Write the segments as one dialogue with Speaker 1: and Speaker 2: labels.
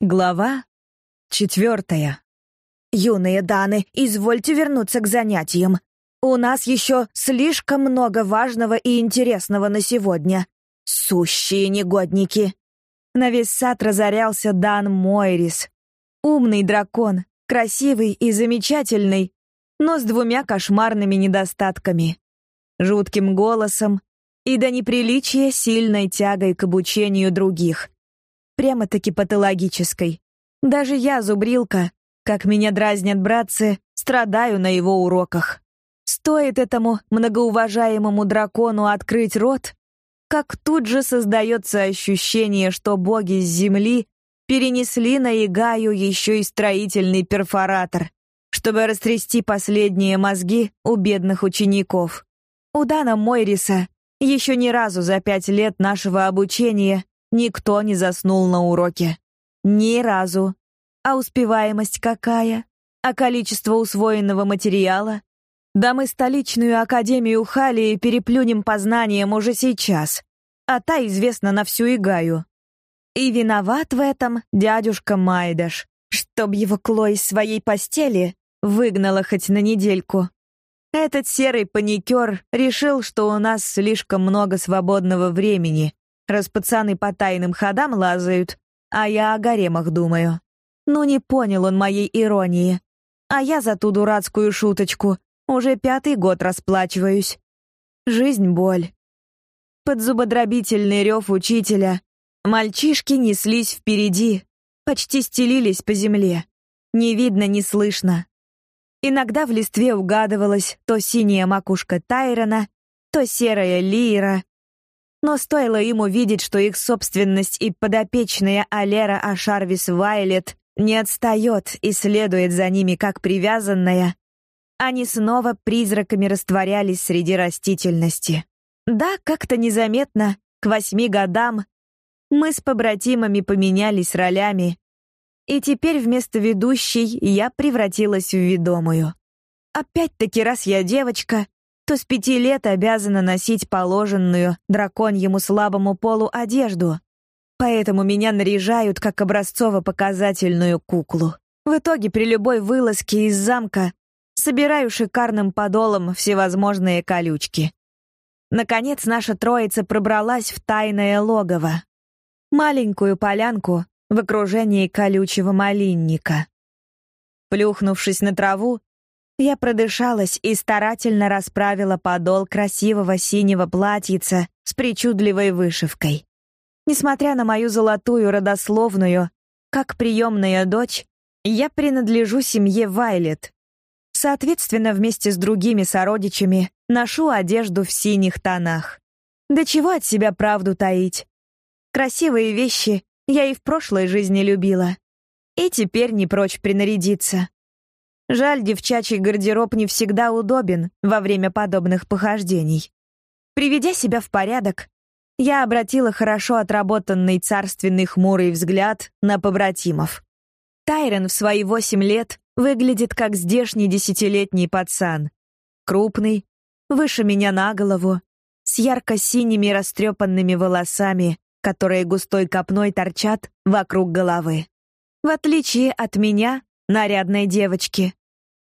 Speaker 1: Глава четвертая.
Speaker 2: «Юные Даны, извольте вернуться к занятиям. У нас еще слишком много важного и интересного на сегодня. Сущие негодники!»
Speaker 1: На весь сад разорялся Дан Мойрис. Умный дракон, красивый и замечательный, но с двумя кошмарными недостатками. Жутким голосом и до неприличия сильной тягой к обучению других — прямо-таки патологической. Даже я, зубрилка, как меня дразнят братцы, страдаю на его уроках. Стоит этому многоуважаемому дракону открыть рот, как тут же создается ощущение, что боги с земли перенесли на Игаю еще и строительный перфоратор, чтобы растрясти последние мозги у бедных учеников. У Дана Мойриса еще ни разу за пять лет нашего обучения Никто не заснул на уроке. Ни разу. А успеваемость какая? А количество усвоенного материала? Да мы столичную академию Халии переплюнем по знаниям уже сейчас. А та известна на всю Игаю. И виноват в этом дядюшка Майдаш, чтоб его Клой из своей постели выгнала хоть на недельку. Этот серый паникер решил, что у нас слишком много свободного времени, раз пацаны по тайным ходам лазают, а я о гаремах думаю. Ну не понял он моей иронии. А я за ту дурацкую шуточку уже пятый год расплачиваюсь. Жизнь — боль. Под зубодробительный рев учителя мальчишки неслись впереди, почти стелились по земле. Не видно, не слышно. Иногда в листве угадывалась то синяя макушка Тайрона, то серая лира, но стоило им увидеть, что их собственность и подопечная Алера Ашарвис Вайлет не отстает и следует за ними как привязанная, они снова призраками растворялись среди растительности. Да, как-то незаметно, к восьми годам, мы с побратимами поменялись ролями, и теперь вместо ведущей я превратилась в ведомую. Опять-таки, раз я девочка, то с пяти лет обязана носить положенную драконьему слабому полу одежду. Поэтому меня наряжают как образцово-показательную куклу. В итоге при любой вылазке из замка собираю шикарным подолом всевозможные колючки. Наконец наша троица пробралась в тайное логово. Маленькую полянку в окружении колючего малинника. Плюхнувшись на траву, я продышалась и старательно расправила подол красивого синего платьица с причудливой вышивкой. Несмотря на мою золотую родословную, как приемная дочь, я принадлежу семье Вайлет. Соответственно, вместе с другими сородичами ношу одежду в синих тонах. Да чего от себя правду таить? Красивые вещи я и в прошлой жизни любила. И теперь не прочь принарядиться. Жаль, девчачий гардероб не всегда удобен во время подобных похождений. Приведя себя в порядок, я обратила хорошо отработанный царственный хмурый взгляд на побратимов. Тайрон в свои восемь лет выглядит как здешний десятилетний пацан. Крупный, выше меня на голову, с ярко-синими растрепанными волосами, которые густой копной торчат вокруг головы. В отличие от меня, нарядной девочки,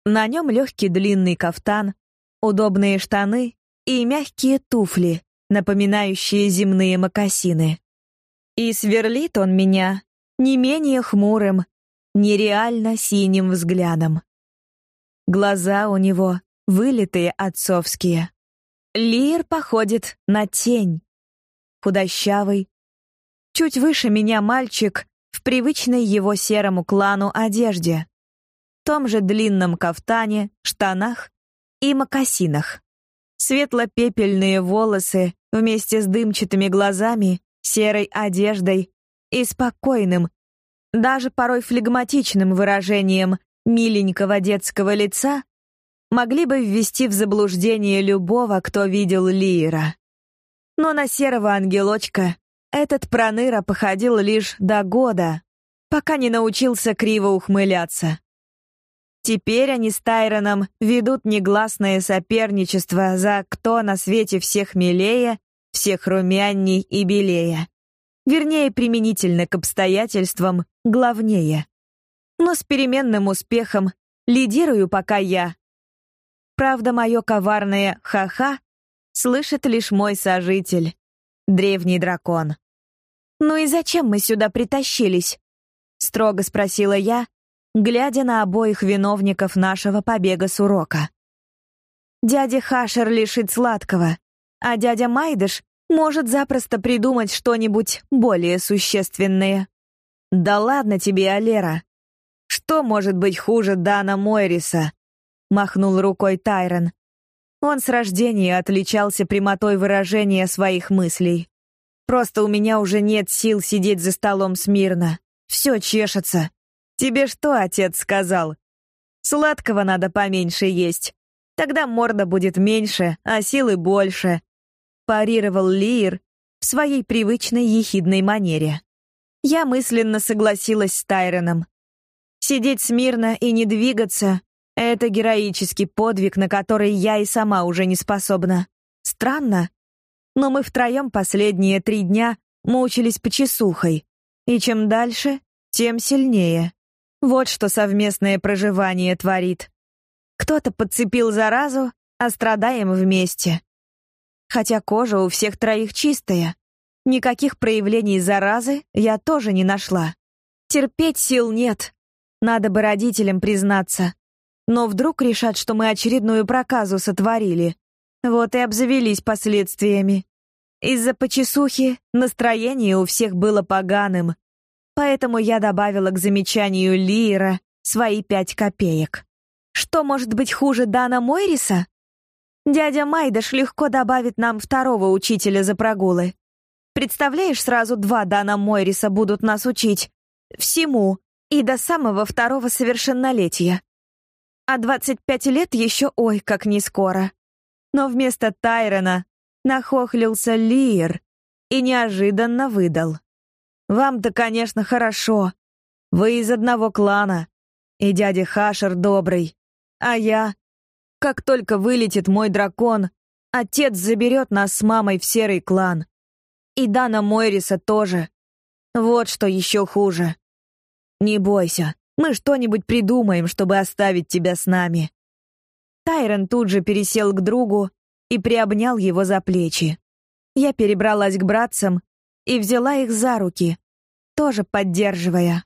Speaker 1: на нем легкий длинный кафтан, удобные штаны и мягкие туфли, напоминающие земные мокасины. И сверлит он меня не менее хмурым, нереально синим взглядом. Глаза у него вылитые отцовские. Лир походит на тень. Худощавый, чуть выше меня мальчик в привычной его серому клану одежде том же длинном кафтане, штанах и мокасинах. Светло-пепельные волосы вместе с дымчатыми глазами, серой одеждой и спокойным, даже порой флегматичным выражением миленького детского лица могли бы ввести в заблуждение любого, кто видел Лиера. Но на серого ангелочка этот проныра походил лишь до года, пока не научился криво ухмыляться. Теперь они с Тайроном ведут негласное соперничество за кто на свете всех милее, всех румянней и белее. Вернее, применительно к обстоятельствам, главнее. Но с переменным успехом лидирую пока я. Правда, мое коварное «ха-ха» слышит лишь мой сожитель, древний дракон.
Speaker 2: «Ну и зачем мы сюда притащились?» — строго спросила я, глядя на обоих виновников нашего побега с урока. Дядя Хашер лишит сладкого, а дядя Майдыш может запросто придумать что-нибудь более существенное.
Speaker 1: «Да ладно тебе, Алера. Что может быть хуже Дана Мойриса?» — махнул рукой Тайрон. Он с рождения отличался прямотой выражения своих мыслей. «Просто у меня уже нет сил сидеть за столом смирно. Все чешется. Тебе что отец сказал? Сладкого надо поменьше есть. Тогда морда будет меньше, а силы больше. Парировал Лир в своей привычной ехидной манере. Я мысленно согласилась с Тайроном. Сидеть смирно и не двигаться — это героический подвиг, на который я и сама уже не способна. Странно, но мы втроем последние три дня мучились почесухой. И чем дальше, тем сильнее. Вот что совместное проживание творит. Кто-то подцепил заразу, а страдаем вместе. Хотя кожа у всех троих чистая. Никаких проявлений заразы я тоже не нашла. Терпеть сил нет. Надо бы родителям признаться. Но вдруг решат, что мы очередную проказу сотворили. Вот и обзавелись последствиями. Из-за почесухи настроение у всех было поганым, Поэтому я добавила к замечанию Лира свои пять копеек. Что может быть хуже Дана Мойриса? Дядя Майдаш легко добавит нам второго учителя за прогулы. Представляешь, сразу два Дана Мойриса будут нас учить. Всему. И до самого второго совершеннолетия. А 25 лет еще ой, как не скоро. Но вместо Тайрона нахохлился Лир и неожиданно выдал. Вам-то, конечно, хорошо. Вы из одного клана. И дядя Хашер добрый. А я... Как только вылетит мой дракон, отец заберет нас с мамой в серый клан. И Дана Мойриса тоже. Вот что еще хуже. Не бойся, мы что-нибудь придумаем, чтобы оставить тебя с нами. Тайрон тут же пересел к другу и приобнял его за плечи. Я перебралась к братцам и взяла их за руки, тоже поддерживая.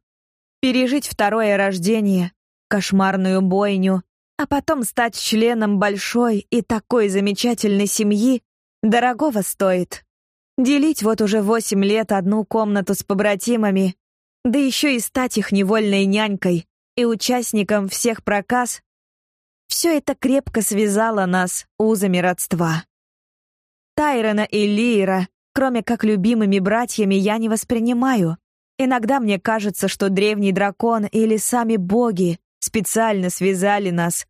Speaker 1: Пережить второе рождение, кошмарную бойню, а потом стать членом большой и такой замечательной семьи дорогого стоит. Делить вот уже восемь лет одну комнату с побратимами, да еще и стать их невольной нянькой и участником всех проказ, все это крепко связало нас узами родства. Тайрона и Лиера Кроме как любимыми братьями, я не воспринимаю. Иногда мне кажется, что древний дракон или сами боги специально связали нас,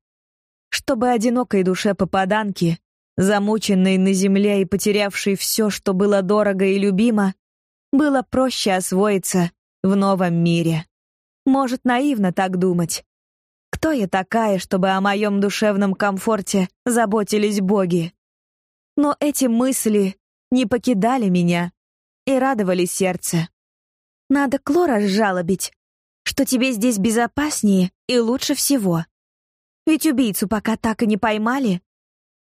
Speaker 1: чтобы одинокой душе попаданки, замученной на земле и потерявшей все, что было дорого и любимо, было проще освоиться в новом мире. Может, наивно так думать. Кто я такая, чтобы о моем душевном комфорте заботились боги? Но эти мысли не покидали меня и радовали сердце. Надо Клора сжалобить, что тебе здесь безопаснее и лучше всего. Ведь убийцу пока так и не поймали,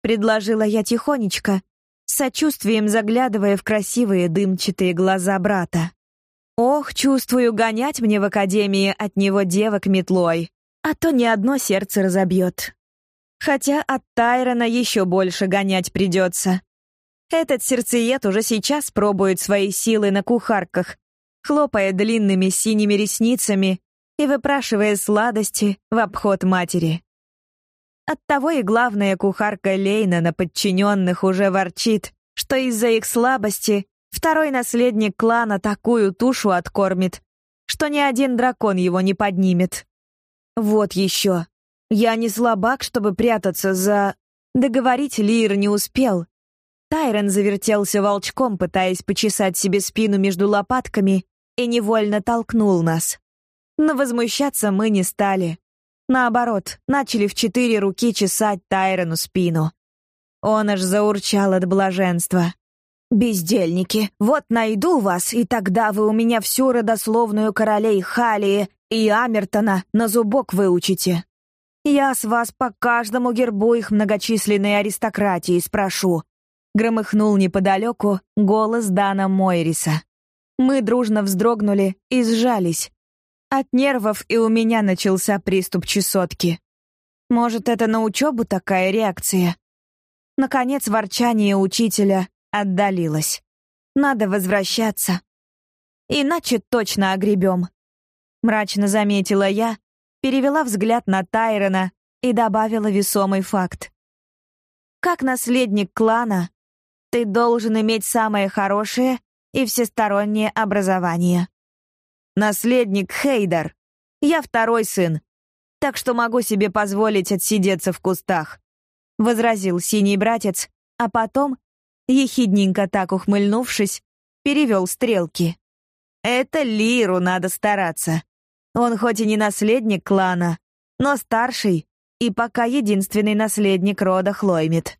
Speaker 1: предложила я тихонечко, с сочувствием заглядывая в красивые дымчатые глаза брата. Ох, чувствую, гонять мне в академии от него девок метлой, а то ни одно сердце разобьет. Хотя от Тайрона еще больше гонять придется. Этот сердцеед уже сейчас пробует свои силы на кухарках, хлопая длинными синими ресницами и выпрашивая сладости в обход матери. Оттого и главная кухарка Лейна на подчиненных уже ворчит, что из-за их слабости второй наследник клана такую тушу откормит, что ни один дракон его не поднимет. Вот еще. Я не слабак, чтобы прятаться за... Договорить Лир не успел, Тайрон завертелся волчком, пытаясь почесать себе спину между лопатками, и невольно толкнул нас. Но возмущаться мы не стали. Наоборот, начали в четыре руки чесать Тайрону спину. Он аж заурчал от блаженства. «Бездельники, вот найду вас, и тогда вы у меня всю родословную королей Халии и Амертона на зубок выучите. Я с вас по каждому гербу их многочисленной аристократии спрошу», — громыхнул неподалеку голос Дана Мойриса. Мы дружно вздрогнули и сжались. От нервов и у меня начался приступ чесотки. Может, это на учебу такая реакция? Наконец ворчание учителя отдалилось. Надо возвращаться. Иначе точно огребем. Мрачно заметила я, перевела взгляд на Тайрона и добавила весомый факт. Как наследник клана, ты должен иметь самое хорошее и всестороннее образование. Наследник Хейдер. Я второй сын, так что могу себе позволить отсидеться в кустах возразил синий братец, а потом, ехидненько так ухмыльнувшись, перевел стрелки. Это Лиру надо стараться. Он хоть и не наследник клана, но старший и пока единственный наследник рода Хлоймит.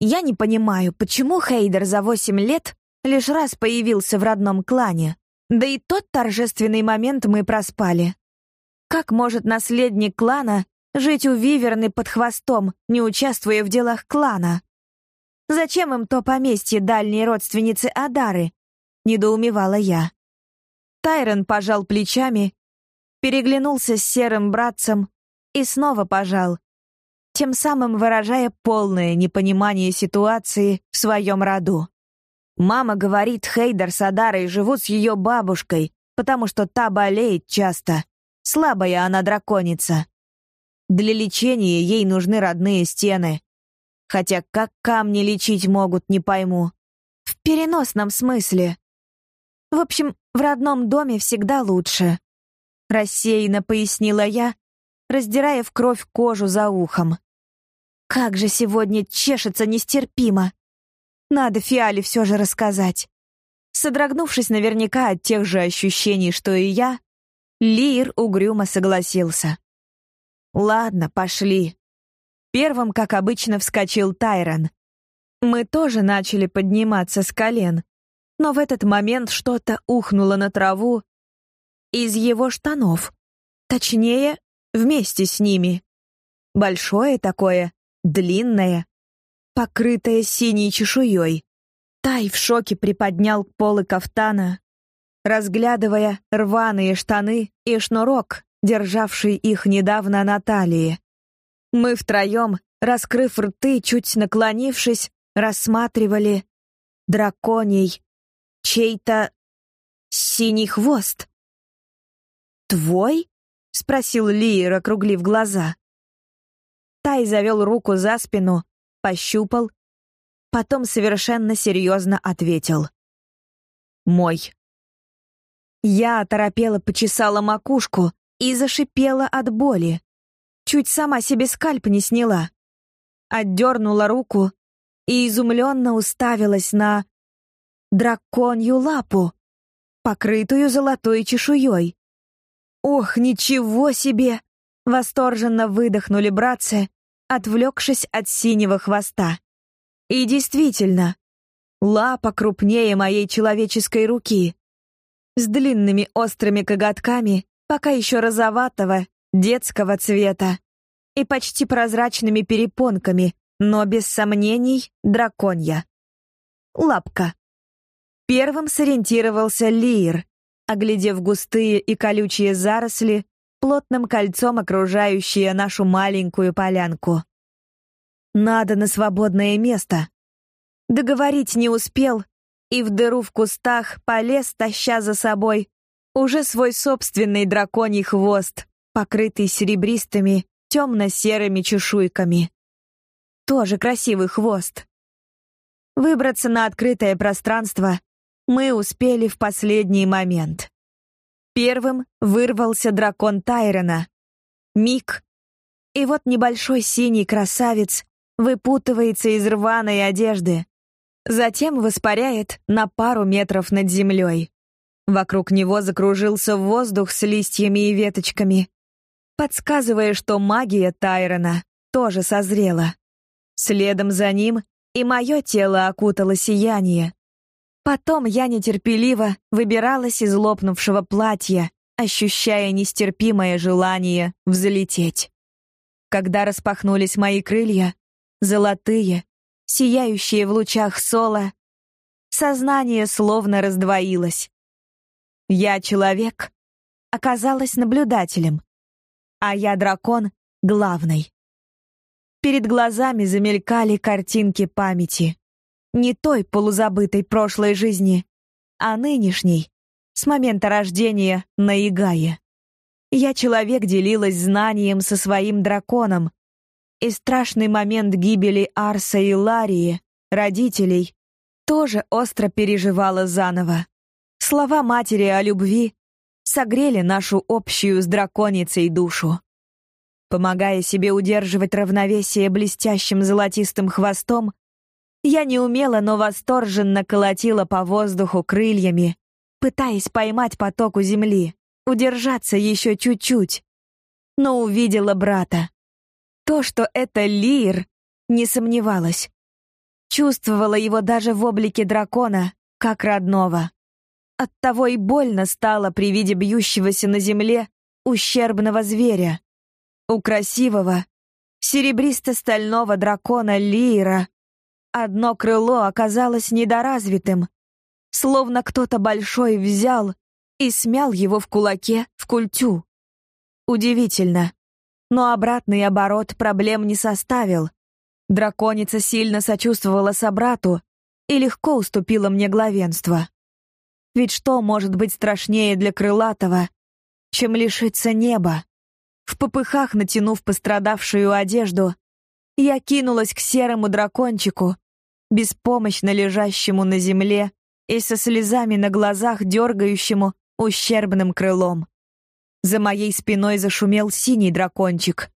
Speaker 1: Я не понимаю, почему Хейдер за восемь лет лишь раз появился в родном клане. Да и тот торжественный момент мы проспали. Как может наследник клана Жить у Виверны под хвостом, не участвуя в делах клана. Зачем им то поместье дальней родственницы Адары? Недоумевала я. Тайрон пожал плечами, переглянулся с серым братцем и снова пожал, тем самым выражая полное непонимание ситуации в своем роду. Мама говорит, Хейдер с Адарой живут с ее бабушкой, потому что та болеет часто. Слабая она драконица. Для лечения ей нужны родные стены. Хотя как камни лечить могут, не пойму. В переносном смысле. В общем, в родном доме всегда лучше. Рассеянно пояснила я, раздирая в кровь кожу за ухом. Как же сегодня чешется нестерпимо. Надо Фиале все же рассказать. Содрогнувшись наверняка от тех же ощущений, что и я, Лир угрюмо согласился. Ладно, пошли. Первым, как обычно, вскочил Тайрон. Мы тоже начали подниматься с колен, но в этот момент что-то ухнуло на траву из его штанов. Точнее, вместе с ними. Большое такое, длинное, покрытое синей чешуей. Тай в шоке приподнял полы кафтана, разглядывая рваные штаны и шнурок, державший их недавно на талии. Мы втроем, раскрыв рты, чуть наклонившись, рассматривали драконий чей-то синий хвост. «Твой?» — спросил Лиер, округлив глаза. Тай завел руку за спину, пощупал, потом совершенно серьезно ответил. «Мой». Я оторопела почесала макушку, и зашипела от боли. Чуть сама себе скальп не сняла. Отдернула руку и изумленно уставилась на драконью лапу, покрытую золотой чешуей. «Ох, ничего себе!» — восторженно выдохнули братцы, отвлекшись от синего хвоста. И действительно, лапа крупнее моей человеческой руки, с длинными острыми коготками пока еще розоватого, детского цвета и почти прозрачными перепонками, но без сомнений драконья. Лапка. Первым сориентировался Лир, оглядев густые и колючие заросли, плотным кольцом окружающие нашу маленькую полянку. Надо на свободное место. Договорить не успел, и в дыру в кустах полез, таща за собой уже свой собственный драконий хвост, покрытый серебристыми, темно-серыми чешуйками. Тоже красивый хвост. Выбраться на открытое пространство мы успели в последний момент. Первым вырвался дракон Тайрона. Миг. И вот небольшой синий красавец выпутывается из рваной одежды. Затем воспаряет на пару метров над землей. Вокруг него закружился воздух с листьями и веточками. Подсказывая, что магия Тайрона тоже созрела. Следом за ним и мое тело окутало сияние. Потом я нетерпеливо выбиралась из лопнувшего платья, ощущая нестерпимое желание взлететь. Когда распахнулись мои крылья, золотые, сияющие в лучах сола, сознание словно раздвоилось. Я человек, оказалась наблюдателем, а я дракон — главный. Перед глазами замелькали картинки памяти. Не той полузабытой прошлой жизни, а нынешней, с момента рождения на Игае. Я человек делилась знанием со своим драконом, и страшный момент гибели Арса и Ларии, родителей, тоже остро переживала заново. Слова матери о любви согрели нашу общую с драконицей душу. Помогая себе удерживать равновесие блестящим золотистым хвостом, я неумело, но восторженно колотила по воздуху крыльями, пытаясь поймать поток у земли, удержаться еще чуть-чуть. Но увидела брата. То, что это Лир, не сомневалась. Чувствовала его даже в облике дракона, как родного. Оттого и больно стало при виде бьющегося на земле ущербного зверя. У красивого, серебристо-стального дракона Лира одно крыло оказалось недоразвитым, словно кто-то большой взял и смял его в кулаке в культю. Удивительно, но обратный оборот проблем не составил. Драконица сильно сочувствовала собрату и легко уступила мне главенство. Ведь что может быть страшнее для крылатого, чем лишиться неба? В попыхах натянув пострадавшую одежду, я кинулась к серому дракончику, беспомощно лежащему на земле и со слезами на глазах дергающему ущербным крылом. За моей спиной зашумел синий дракончик.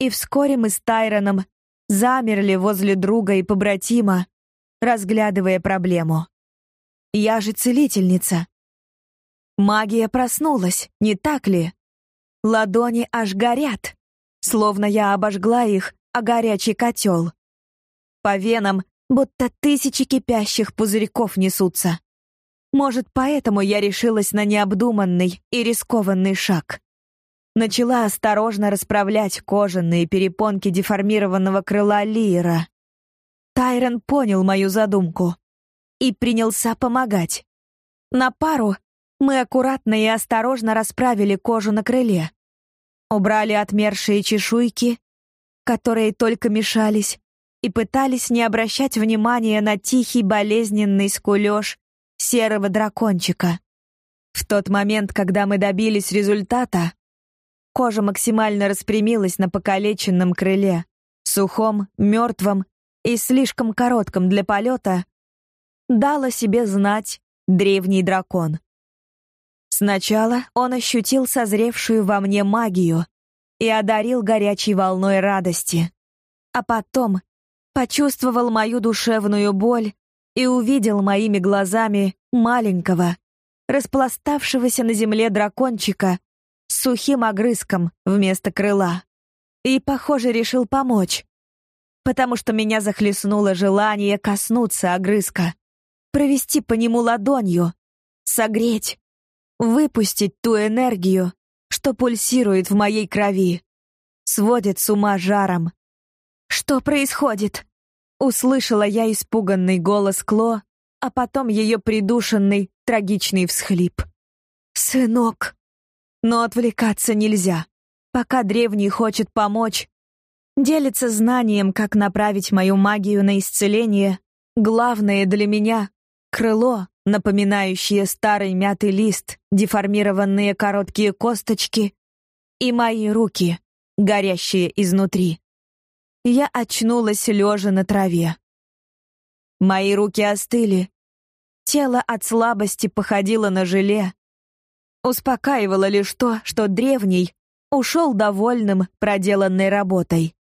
Speaker 1: И вскоре мы с Тайроном замерли возле друга и побратима, разглядывая проблему. Я же целительница. Магия проснулась, не так ли? Ладони аж горят, словно я обожгла их о горячий котел. По венам будто тысячи кипящих пузырьков несутся. Может, поэтому я решилась на необдуманный и рискованный шаг. Начала осторожно расправлять кожаные перепонки деформированного крыла Лиера. Тайрон понял мою задумку и принялся помогать. На пару мы аккуратно и осторожно расправили кожу на крыле. Убрали отмершие чешуйки, которые только мешались, и пытались не обращать внимания на тихий болезненный скулёж серого дракончика. В тот момент, когда мы добились результата, кожа максимально распрямилась на покалеченном крыле, сухом, мертвом и слишком коротком для полета, дал себе знать древний дракон. Сначала он ощутил созревшую во мне магию и одарил горячей волной радости. А потом почувствовал мою душевную боль и увидел моими глазами маленького, распластавшегося на земле дракончика с сухим огрызком вместо крыла. И, похоже, решил помочь, потому что меня захлестнуло желание коснуться огрызка, провести по нему ладонью, согреть, выпустить ту энергию, что пульсирует в моей крови, сводит с ума жаром. Что происходит? Услышала я испуганный голос Кло, а потом ее придушенный, трагичный всхлип. «Сынок!» Но отвлекаться нельзя. Пока древний хочет помочь, делится знанием, как направить мою магию на исцеление, главное для меня — крыло, напоминающие старый мятый лист, деформированные короткие косточки и мои руки, горящие изнутри. Я очнулась лежа на траве. Мои руки остыли. Тело от слабости походило на желе. Успокаивало лишь то, что древний ушел довольным проделанной работой.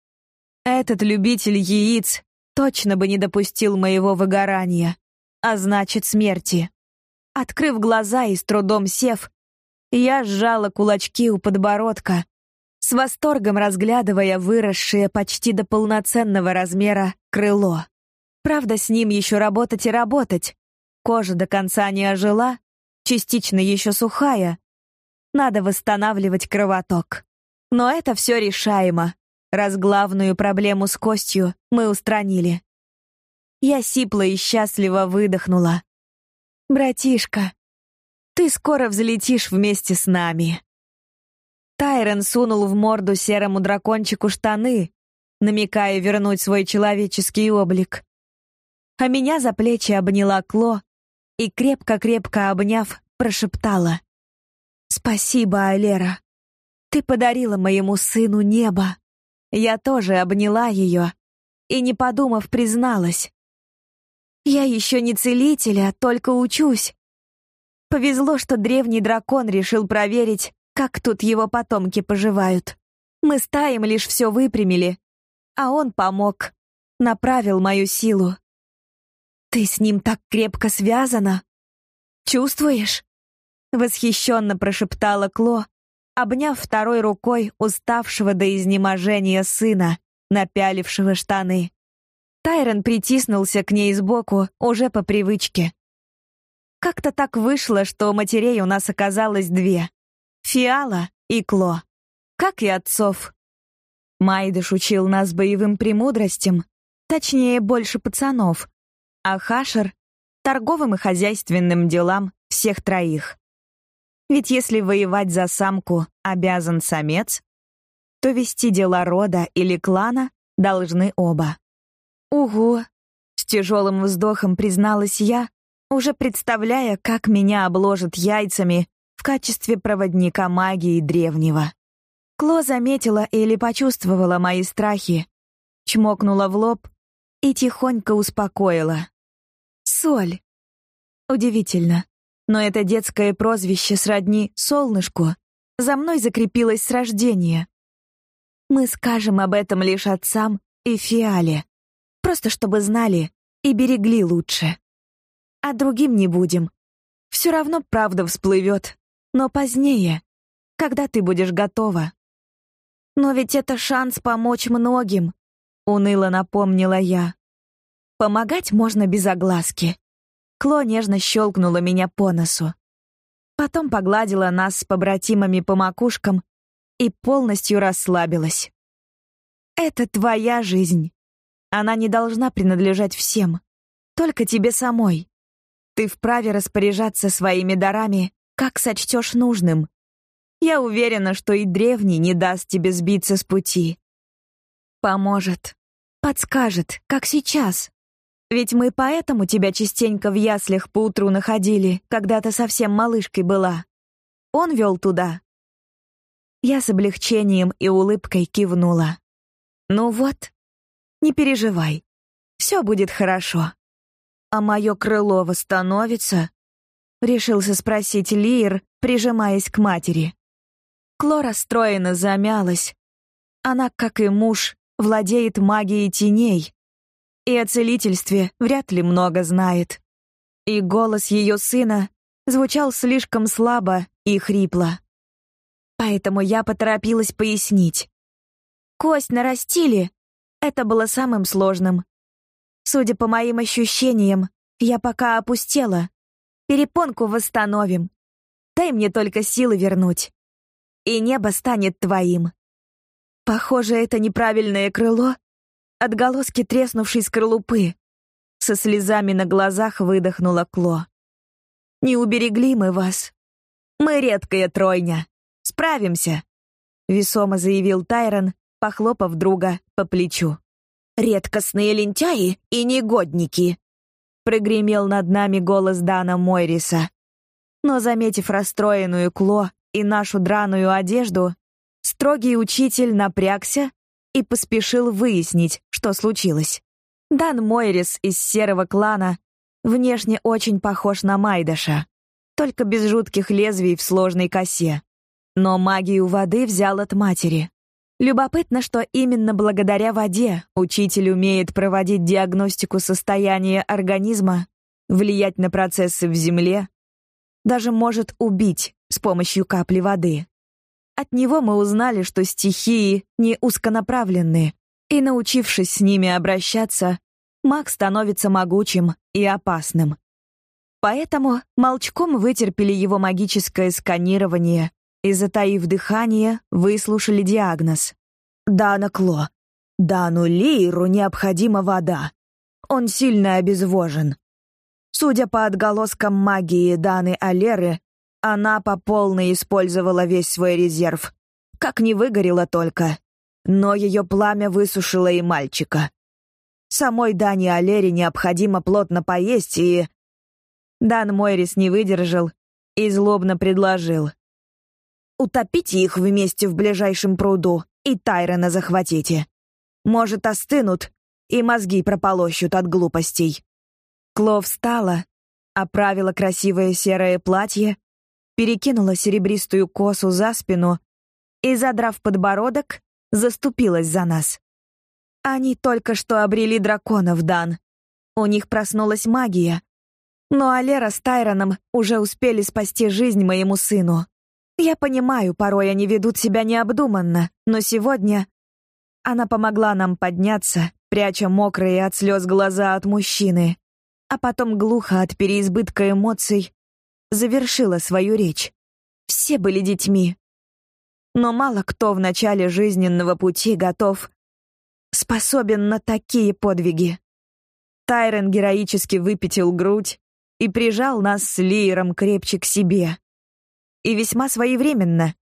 Speaker 1: Этот любитель яиц точно бы не допустил моего выгорания а значит смерти. Открыв глаза и с трудом сев, я сжала кулачки у подбородка, с восторгом разглядывая выросшее почти до полноценного размера крыло. Правда, с ним еще работать и работать. Кожа до конца не ожила, частично еще сухая. Надо восстанавливать кровоток. Но это все решаемо, раз главную проблему с костью мы устранили. Я сипло и счастливо выдохнула. «Братишка, ты скоро взлетишь вместе с нами». Тайрон сунул в морду серому дракончику штаны, намекая вернуть свой человеческий облик. А меня за плечи обняла Кло и, крепко-крепко обняв, прошептала. «Спасибо, Алера. Ты подарила моему сыну небо». Я тоже обняла ее и, не подумав, призналась. «Я еще не целитель, а только учусь. Повезло, что древний дракон решил проверить, как тут его потомки поживают. Мы с Таем лишь все выпрямили, а он помог, направил мою силу. Ты с ним так крепко связана. Чувствуешь? Восхищенно прошептала Кло, обняв второй рукой уставшего до изнеможения сына, напялившего штаны. Тайрон притиснулся к ней сбоку уже по привычке. Как-то так вышло, что матерей у нас оказалось две — Фиала и Кло, как и отцов. Майдыш учил нас боевым премудростям, точнее, больше пацанов, а Хашер — торговым и хозяйственным делам всех троих. Ведь если воевать за самку обязан самец, то вести дела рода или клана должны оба. «Угу», — с тяжелым вздохом призналась я, уже представляя, как меня обложат яйцами в качестве проводника магии древнего. Кло заметила или почувствовала мои страхи, чмокнула в лоб и тихонько успокоила. «Соль». Удивительно, но это детское прозвище сродни «солнышку» за мной закрепилось с рождения. Мы скажем об этом лишь отцам и Фиале, просто чтобы знали и берегли лучше а другим не будем. Все равно правда всплывет, но позднее, когда ты будешь готова. Но ведь это шанс помочь многим, уныло напомнила я. Помогать можно без огласки. Кло нежно щелкнула меня по носу. Потом погладила нас с побратимами по макушкам и полностью расслабилась. Это твоя жизнь. Она не должна принадлежать всем, только тебе самой. Ты вправе распоряжаться своими дарами, как сочтешь нужным. Я уверена, что и древний не даст тебе сбиться с пути. Поможет, подскажет, как сейчас. Ведь мы поэтому тебя частенько в яслях поутру находили, когда ты совсем малышкой была. Он вел туда. Я с облегчением и улыбкой кивнула. Ну вот, не переживай. Все будет хорошо. «А мое крыло восстановится?» — решился спросить Лир, прижимаясь к матери. Кло расстроенно замялась. Она, как и муж, владеет магией теней и о целительстве вряд ли много знает. И голос ее сына звучал слишком слабо и хрипло. Поэтому я поторопилась пояснить. Кость нарастили. Это было самым сложным. Судя по моим ощущениям, я пока опустела. Перепонку восстановим. Дай мне только силы вернуть. И небо станет твоим. Похоже, это неправильное крыло — отголоски треснувшей скорлупы. Со слезами на глазах выдохнула Кло. «Не уберегли мы вас. Мы редкая тройня. Справимся», — весомо заявил Тайрон, похлопав друга по плечу редкостные лентяи и негодники!» Прогремел над нами голос Дана Мойриса. Но, заметив расстроенную Кло и нашу драную одежду, строгий учитель напрягся и поспешил выяснить, что случилось. Дан Мойрис из серого клана внешне очень похож на Майдаша, только без жутких лезвий в сложной косе. Но магию воды взял от матери. Любопытно, что именно благодаря воде учитель умеет проводить диагностику состояния организма, влиять на процессы в земле, даже может убить с помощью капли воды. От него мы узнали, что стихии не узконаправленные, и, научившись с ними обращаться, маг становится могучим и опасным. Поэтому молчком вытерпели его магическое сканирование и, затаив дыхание, выслушали диагноз. «Дана Кло, Дану Лиру необходима вода. Он сильно обезвожен. Судя по отголоскам магии Даны Алеры, она по полной использовала весь свой резерв. Как не выгорела только. Но ее пламя высушило и мальчика. Самой Дане Алере необходимо плотно поесть и... Дан Мойрис не выдержал и злобно предложил. «Утопите их вместе в ближайшем пруду и Тайрона захватите. Может, остынут и мозги прополощут от глупостей». Кло встала, оправила красивое серое платье, перекинула серебристую косу за спину и, задрав подбородок, заступилась за нас. Они только что обрели драконов, Дан. У них проснулась магия. Но Алера с Тайроном уже успели спасти жизнь моему сыну. Я понимаю, порой они ведут себя необдуманно, но сегодня она помогла нам подняться, пряча мокрые от слез глаза от мужчины, а потом глухо от переизбытка эмоций завершила свою речь. Все были детьми. Но мало кто в начале жизненного пути готов, способен на такие подвиги. Тайрон героически выпятил грудь и прижал нас с Лиером крепче к себе. И весьма своевременно,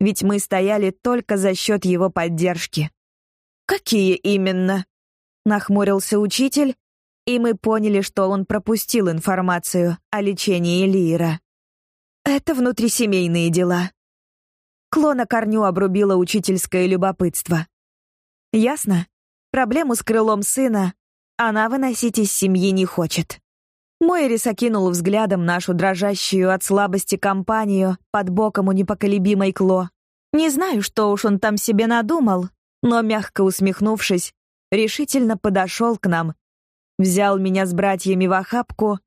Speaker 1: ведь мы стояли только за счет его поддержки. «Какие именно?» — нахмурился учитель, и мы поняли, что он пропустил информацию о лечении Лиера. Это внутрисемейные дела. Клона корню обрубила учительское любопытство. Ясно? Проблему с крылом сына она выносить из семьи не хочет. Мойрис окинул взглядом нашу дрожащую от слабости компанию под боком у непоколебимой Кло. Не знаю, что уж он там себе надумал, но, мягко усмехнувшись, решительно подошел к нам, взял меня с братьями в охапку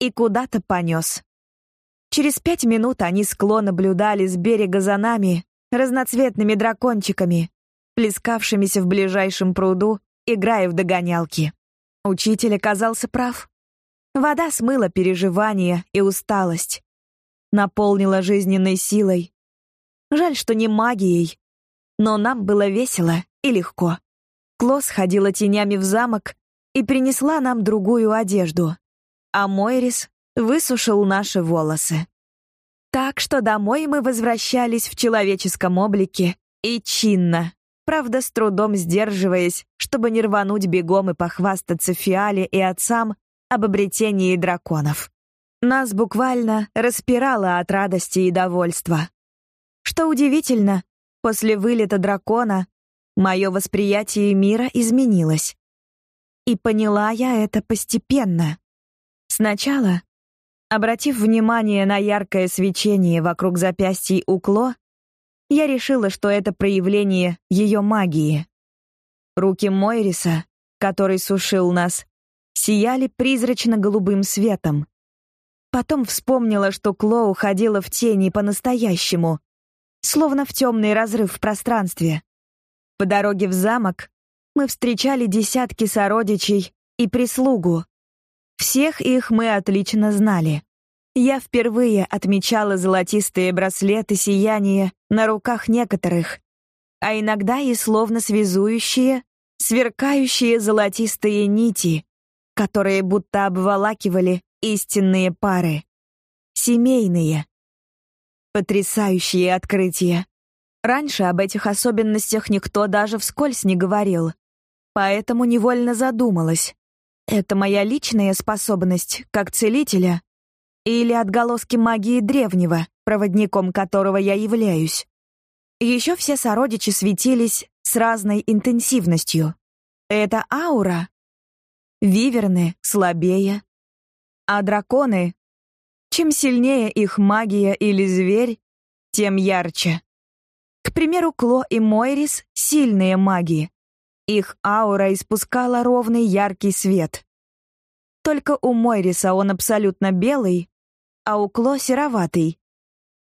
Speaker 1: и куда-то понес. Через пять минут они скло наблюдали с берега за нами разноцветными дракончиками, плескавшимися в ближайшем пруду, играя в догонялки. Учитель оказался прав. Вода смыла переживания и усталость, наполнила жизненной силой. Жаль, что не магией, но нам было весело и легко. Клосс ходила тенями в замок и принесла нам другую одежду, а Мойрис высушил наши волосы. Так что домой мы возвращались в человеческом облике и чинно, правда, с трудом сдерживаясь, чтобы не рвануть бегом и похвастаться Фиале и отцам об обретении драконов. Нас буквально распирало от радости и довольства. Что удивительно, После вылета дракона мое восприятие мира изменилось. И поняла я это постепенно. Сначала, обратив внимание на яркое свечение вокруг запястья Укло, я решила, что это проявление ее магии. Руки Мойриса, который сушил нас, сияли призрачно-голубым светом. Потом вспомнила, что Кло уходила в тени по-настоящему, словно в темный разрыв в пространстве. По дороге в замок мы встречали десятки сородичей и прислугу. Всех их мы отлично знали. Я впервые отмечала золотистые браслеты сияния на руках некоторых, а иногда и словно связующие, сверкающие золотистые нити, которые будто обволакивали истинные пары. Семейные. Потрясающее открытие. Раньше об этих особенностях никто даже вскользь не говорил, поэтому невольно задумалась. Это моя личная способность, как целителя, или отголоски магии древнего, проводником которого я являюсь. Еще все сородичи светились с разной интенсивностью. Это аура. Виверны слабее, а драконы чем сильнее их магия или зверь, тем ярче. К примеру, Кло и Мойрис — сильные маги. Их аура испускала ровный яркий свет. Только у Мойриса он абсолютно белый, а у Кло — сероватый.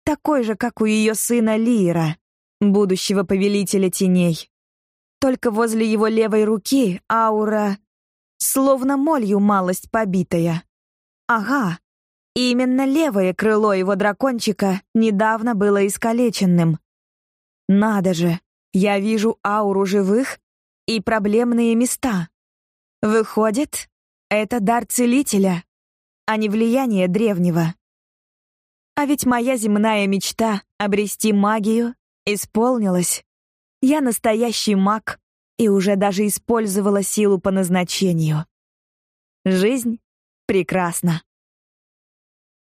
Speaker 1: такой же, как у ее сына Лира, будущего повелителя теней. Только возле его левой руки аура словно молью малость побитая. Ага, именно левое крыло его дракончика недавно было искалеченным. Надо же, я вижу ауру живых и проблемные места. Выходит, это дар целителя, а не влияние древнего. А ведь моя земная мечта обрести магию исполнилась. Я настоящий маг и уже даже использовала силу по назначению. Жизнь прекрасна.